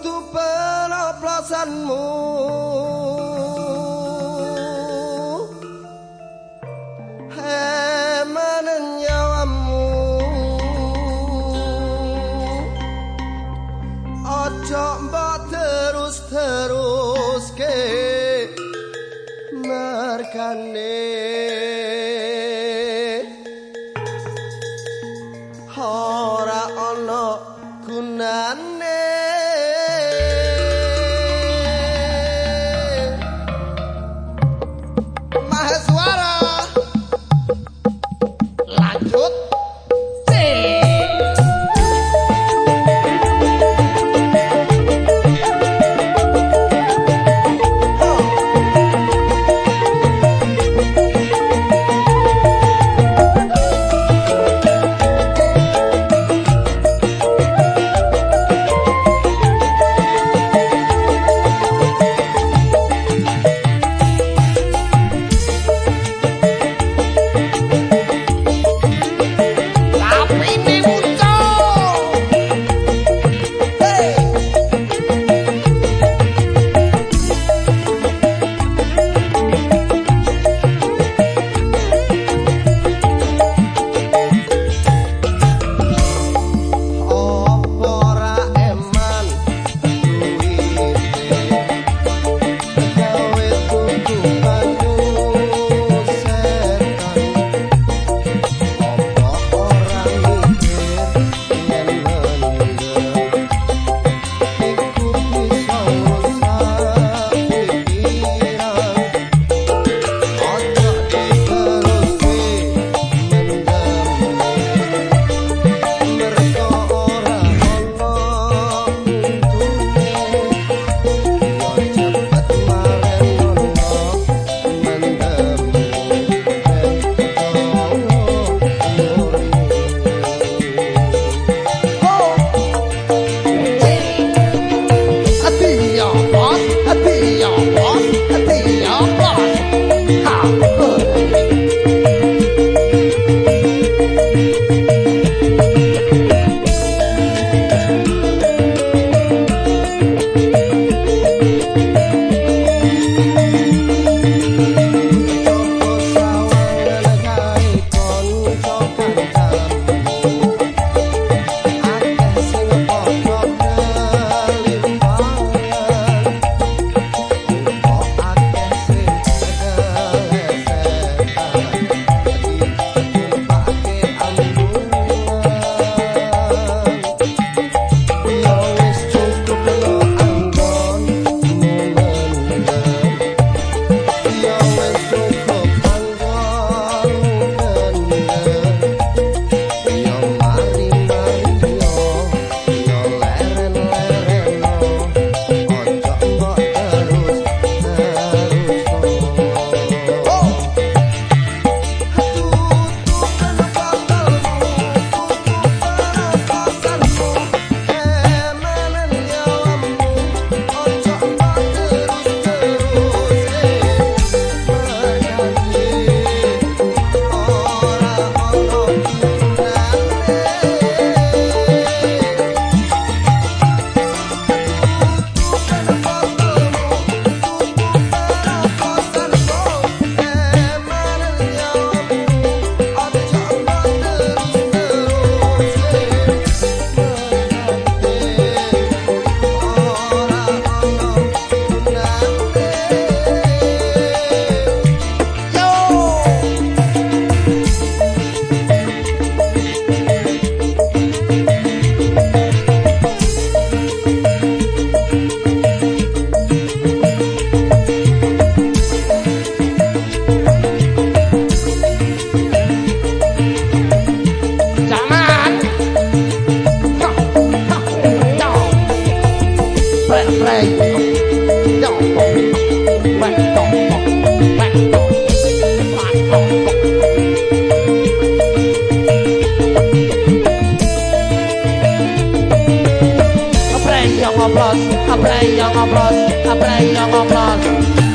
tutupan oplosanmu Hemanen nyawamu. Ojo mbok terus-terus ke Merkane ngoplos, apa yang ngoplos, apa yang ngoplos.